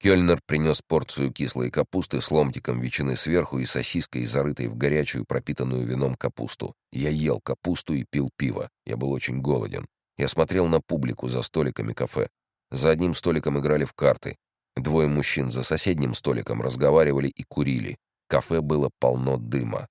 Кёльнер принес порцию кислой капусты с ломтиком ветчины сверху и сосиской, зарытой в горячую, пропитанную вином капусту. Я ел капусту и пил пиво. Я был очень голоден. Я смотрел на публику за столиками кафе. За одним столиком играли в карты. Двое мужчин за соседним столиком разговаривали и курили. Кафе было полно дыма.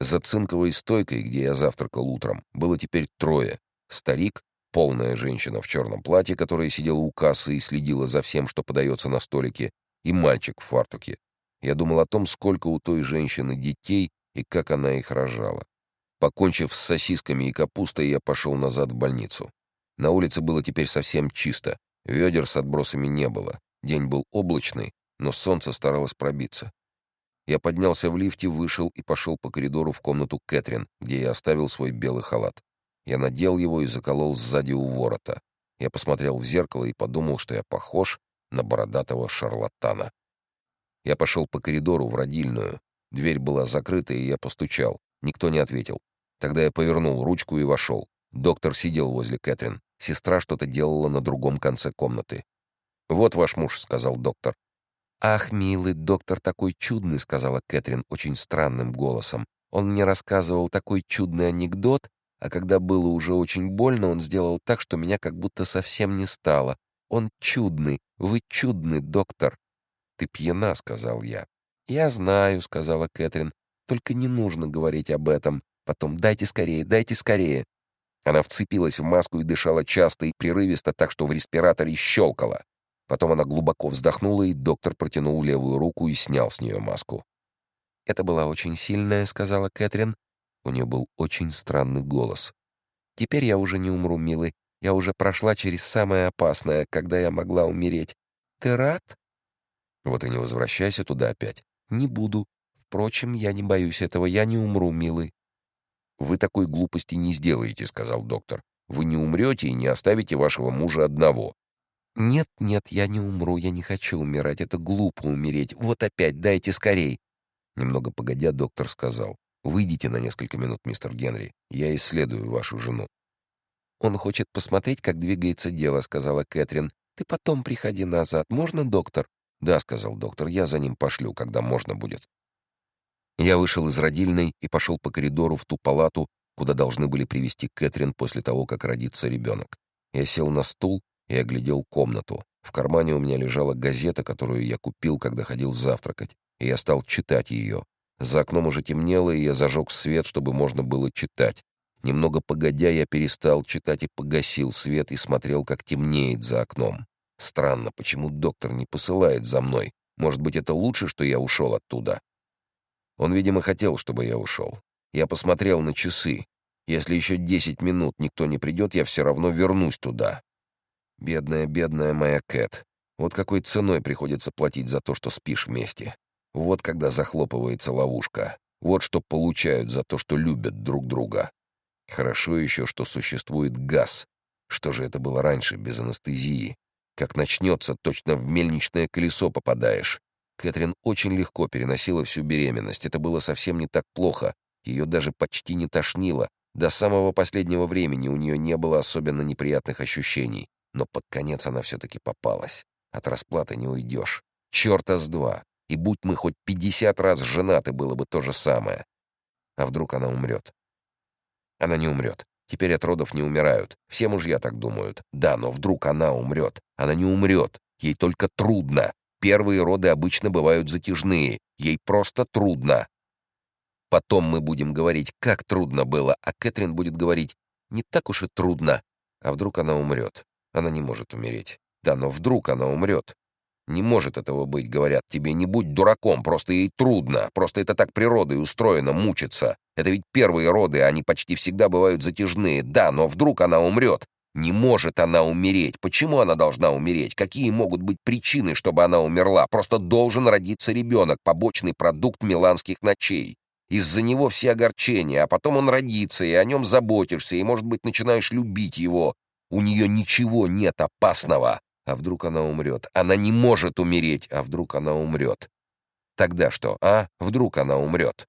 За цинковой стойкой, где я завтракал утром, было теперь трое. Старик, полная женщина в черном платье, которая сидела у кассы и следила за всем, что подается на столике, и мальчик в фартуке. Я думал о том, сколько у той женщины детей и как она их рожала. Покончив с сосисками и капустой, я пошел назад в больницу. На улице было теперь совсем чисто. Ведер с отбросами не было. День был облачный, но солнце старалось пробиться. Я поднялся в лифте, вышел и пошел по коридору в комнату Кэтрин, где я оставил свой белый халат. Я надел его и заколол сзади у ворота. Я посмотрел в зеркало и подумал, что я похож на бородатого шарлатана. Я пошел по коридору в родильную. Дверь была закрыта, и я постучал. Никто не ответил. Тогда я повернул ручку и вошел. Доктор сидел возле Кэтрин. Сестра что-то делала на другом конце комнаты. «Вот ваш муж», — сказал доктор. «Ах, милый доктор такой чудный», — сказала Кэтрин очень странным голосом. «Он мне рассказывал такой чудный анекдот, а когда было уже очень больно, он сделал так, что меня как будто совсем не стало. Он чудный, вы чудный, доктор». «Ты пьяна», — сказал я. «Я знаю», — сказала Кэтрин. «Только не нужно говорить об этом. Потом дайте скорее, дайте скорее». Она вцепилась в маску и дышала часто и прерывисто, так что в респираторе щелкала. Потом она глубоко вздохнула, и доктор протянул левую руку и снял с нее маску. «Это была очень сильная», — сказала Кэтрин. У нее был очень странный голос. «Теперь я уже не умру, милый. Я уже прошла через самое опасное, когда я могла умереть. Ты рад?» «Вот и не возвращайся туда опять». «Не буду. Впрочем, я не боюсь этого. Я не умру, милый». «Вы такой глупости не сделаете», — сказал доктор. «Вы не умрете и не оставите вашего мужа одного». «Нет, нет, я не умру, я не хочу умирать, это глупо умереть. Вот опять, дайте скорей!» Немного погодя, доктор сказал. «Выйдите на несколько минут, мистер Генри. Я исследую вашу жену». «Он хочет посмотреть, как двигается дело», — сказала Кэтрин. «Ты потом приходи назад. Можно, доктор?» «Да», — сказал доктор, — «я за ним пошлю, когда можно будет». Я вышел из родильной и пошел по коридору в ту палату, куда должны были привести Кэтрин после того, как родится ребенок. Я сел на стул и оглядел комнату. В кармане у меня лежала газета, которую я купил, когда ходил завтракать, и я стал читать ее. За окном уже темнело, и я зажег свет, чтобы можно было читать. Немного погодя, я перестал читать и погасил свет и смотрел, как темнеет за окном. Странно, почему доктор не посылает за мной? Может быть, это лучше, что я ушел оттуда? Он, видимо, хотел, чтобы я ушел. Я посмотрел на часы. Если еще десять минут никто не придет, я все равно вернусь туда. Бедная, бедная моя Кэт. Вот какой ценой приходится платить за то, что спишь вместе. Вот когда захлопывается ловушка. Вот что получают за то, что любят друг друга. Хорошо еще, что существует газ. Что же это было раньше, без анестезии? Как начнется, точно в мельничное колесо попадаешь. Кэтрин очень легко переносила всю беременность. Это было совсем не так плохо. Ее даже почти не тошнило. До самого последнего времени у нее не было особенно неприятных ощущений. Но под конец она все-таки попалась. От расплаты не уйдешь. Черта с два. И будь мы хоть пятьдесят раз женаты, было бы то же самое. А вдруг она умрет? Она не умрет. Теперь от родов не умирают. Все мужья так думают. Да, но вдруг она умрет. Она не умрет. Ей только трудно. Первые роды обычно бывают затяжные. Ей просто трудно. Потом мы будем говорить, как трудно было, а Кэтрин будет говорить, не так уж и трудно. А вдруг она умрет? Она не может умереть. Да, но вдруг она умрет. Не может этого быть, говорят тебе, не будь дураком, просто ей трудно, просто это так природой устроено, мучиться. Это ведь первые роды, они почти всегда бывают затяжные. Да, но вдруг она умрет. Не может она умереть. Почему она должна умереть? Какие могут быть причины, чтобы она умерла? Просто должен родиться ребенок, побочный продукт миланских ночей. Из-за него все огорчения, а потом он родится, и о нем заботишься, и, может быть, начинаешь любить его. У нее ничего нет опасного. А вдруг она умрет? Она не может умереть, а вдруг она умрет? Тогда что, а? Вдруг она умрет?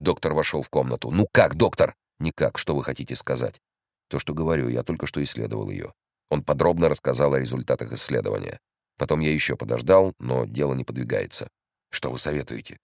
Доктор вошел в комнату. «Ну как, доктор?» «Никак. Что вы хотите сказать?» «То, что говорю. Я только что исследовал ее». Он подробно рассказал о результатах исследования. Потом я еще подождал, но дело не подвигается. Что вы советуете?